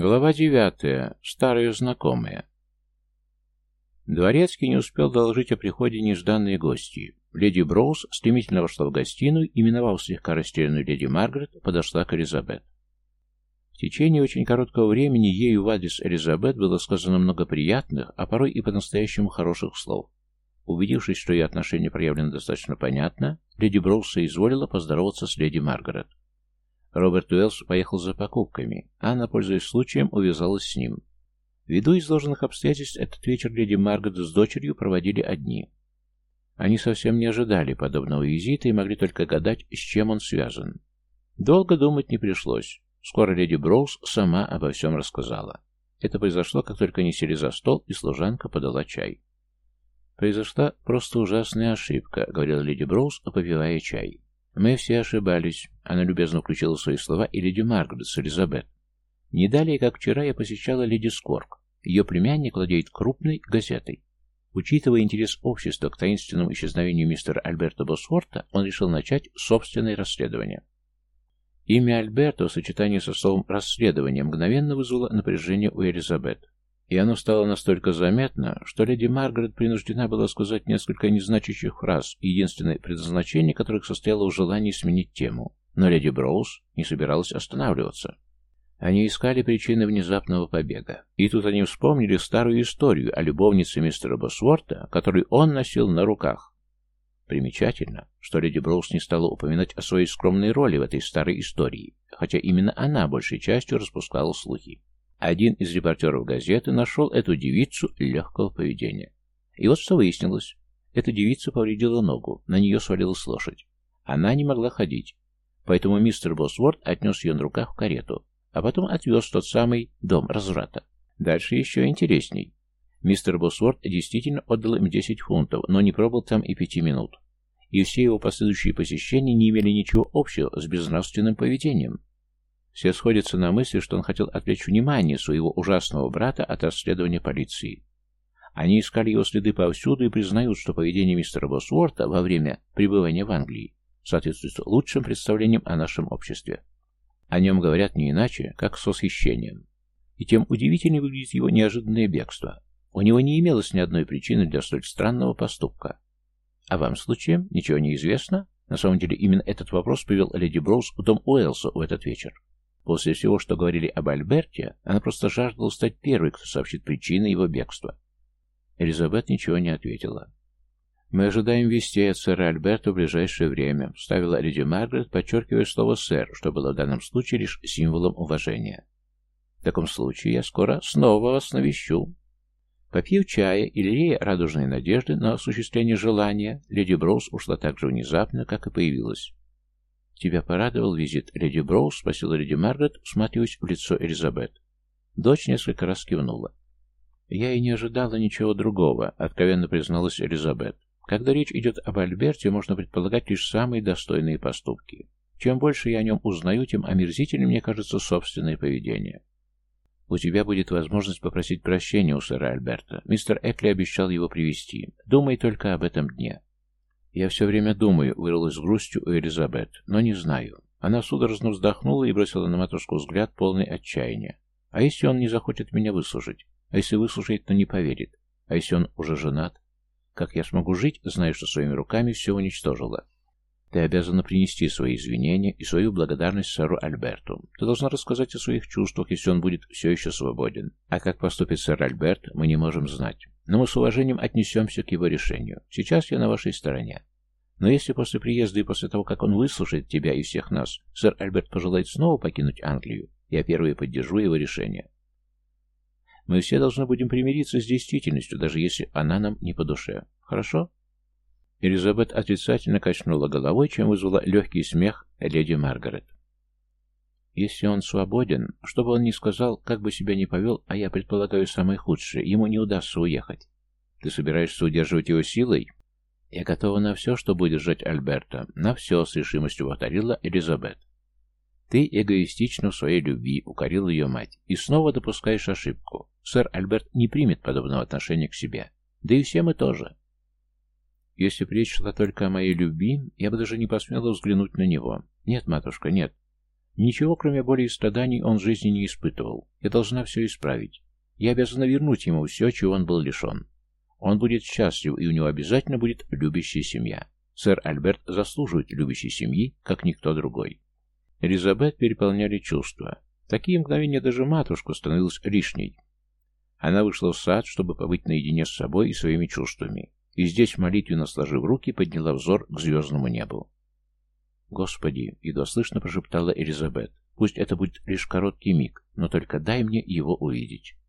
Глава девятая. Старые знакомые. Дворецкий не успел доложить о приходе нежданной гости. Леди Броуз стремительно вошла в гостиную и, миновав слегка растерянную леди Маргарет, подошла к Элизабет. В течение очень короткого времени ею в адрес Элизабет было сказано много приятных, а порой и по-настоящему хороших слов. Убедившись, что ее отношение проявлено достаточно понятно, леди Броуз соизволила поздороваться с леди Маргарет. Роберт Уэллс поехал за покупками, Анна, пользуясь случаем, увязалась с ним. Ввиду изложенных обстоятельств, этот вечер леди Маргарет с дочерью проводили одни. Они совсем не ожидали подобного визита и могли только гадать, с чем он связан. Долго думать не пришлось. Скоро леди Броуз сама обо всем рассказала. Это произошло, как только они сели за стол, и служанка подала чай. «Произошла просто ужасная ошибка», — говорила леди Броуз, попивая чай. Мы все ошибались. Она любезно включила свои слова и леди Маргарет с Элизабет. Не далее, как вчера, я посещала леди Скорк. Ее племянник владеет крупной газетой. Учитывая интерес общества к таинственному исчезновению мистера Альберта Босворта, он решил начать собственное расследование. Имя Альберта в сочетании со словом «расследование» мгновенно вызвало напряжение у Элизабет. И оно стало настолько заметно, что леди Маргарет принуждена была сказать несколько незначащих фраз, единственное предназначение которых состояло в желании сменить тему. Но леди Броуз не собиралась останавливаться. Они искали причины внезапного побега. И тут они вспомнили старую историю о любовнице мистера Босворта, которую он носил на руках. Примечательно, что леди Броуз не стала упоминать о своей скромной роли в этой старой истории, хотя именно она большей частью распускала слухи. Один из репортеров газеты нашел эту девицу легкого поведения. И вот что выяснилось. Эта девица повредила ногу, на нее свалилась лошадь. Она не могла ходить. Поэтому мистер Босворд отнес ее на руках в карету, а потом отвез в тот самый дом разврата. Дальше еще интересней. Мистер Босворд действительно отдал им 10 фунтов, но не пробыл там и пяти минут. И все его последующие посещения не имели ничего общего с безнравственным поведением. Все сходятся на мысли, что он хотел отвлечь внимание своего ужасного брата от расследования полиции. Они искали его следы повсюду и признают, что поведение мистера Босворта во время пребывания в Англии соответствует лучшим представлениям о нашем обществе. О нем говорят не иначе, как с восхищением. И тем удивительнее выглядит его неожиданное бегство. У него не имелось ни одной причины для столь странного поступка. А вам случаем ничего не известно? На самом деле именно этот вопрос привел леди Броуз в дом Уэлса в этот вечер. После всего, что говорили об Альберте, она просто жаждала стать первой, кто сообщит причины его бегства. Элизабет ничего не ответила. «Мы ожидаем вести от сэра Альберта в ближайшее время», — вставила леди Маргарет, подчеркивая слово «сэр», что было в данном случае лишь символом уважения. «В таком случае я скоро снова вас навещу». Попив чая и лелея радужные надежды на осуществление желания, леди Броуз ушла так же внезапно, как и появилась. «Тебя порадовал визит леди Броуз?» — спросила леди Маргарет, всматриваясь в лицо Элизабет. Дочь несколько раз кивнула. «Я и не ожидала ничего другого», — откровенно призналась Элизабет. «Когда речь идет об Альберте, можно предполагать лишь самые достойные поступки. Чем больше я о нем узнаю, тем омерзительнее мне кажется собственное поведение. У тебя будет возможность попросить прощения у сэра Альберта. Мистер Экли обещал его привести. Думай только об этом дне. «Я все время думаю», — вырвалась с грустью у Элизабет, — «но не знаю». Она судорожно вздохнула и бросила на матушку взгляд полный отчаяния. «А если он не захочет меня выслушать? А если выслушает, то не поверит? А если он уже женат? Как я смогу жить, зная, что своими руками все уничтожила?» Ты обязана принести свои извинения и свою благодарность сэру Альберту. Ты должна рассказать о своих чувствах, если он будет все еще свободен. А как поступит сэр Альберт, мы не можем знать. Но мы с уважением отнесемся к его решению. Сейчас я на вашей стороне. Но если после приезда и после того, как он выслушает тебя и всех нас, сэр Альберт пожелает снова покинуть Англию, я первый поддержу его решение. Мы все должны будем примириться с действительностью, даже если она нам не по душе. Хорошо? Элизабет отрицательно качнула головой, чем вызвала легкий смех леди Маргарет. Если он свободен, что бы он ни сказал, как бы себя ни повел, а я предполагаю самое худшее, ему не удастся уехать. Ты собираешься удерживать его силой? Я готова на все, чтобы удержать Альберта. На все, с решимостью повторила Элизабет. Ты эгоистична в своей любви, укорила ее мать, и снова допускаешь ошибку. Сэр Альберт не примет подобного отношения к себе. Да и все мы тоже. Если бы речь шла только о моей любви, я бы даже не посмела взглянуть на него. Нет, матушка, нет. Ничего, кроме боли и страданий, он в жизни не испытывал. Я должна все исправить. Я обязана вернуть ему все, чего он был лишен. Он будет счастлив, и у него обязательно будет любящая семья. Сэр Альберт заслуживает любящей семьи, как никто другой. Элизабет переполняли чувства. такие мгновения даже матушку становилась лишней. Она вышла в сад, чтобы побыть наедине с собой и своими чувствами. И здесь, молитвенно сложив руки, подняла взор к звездному небу. «Господи!» — едва слышно прошептала Элизабет. «Пусть это будет лишь короткий миг, но только дай мне его увидеть».